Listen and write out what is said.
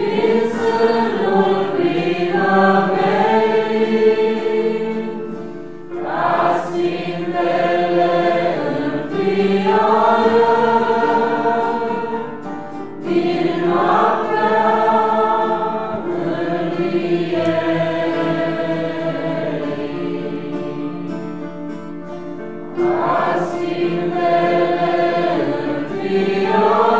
Is Lord.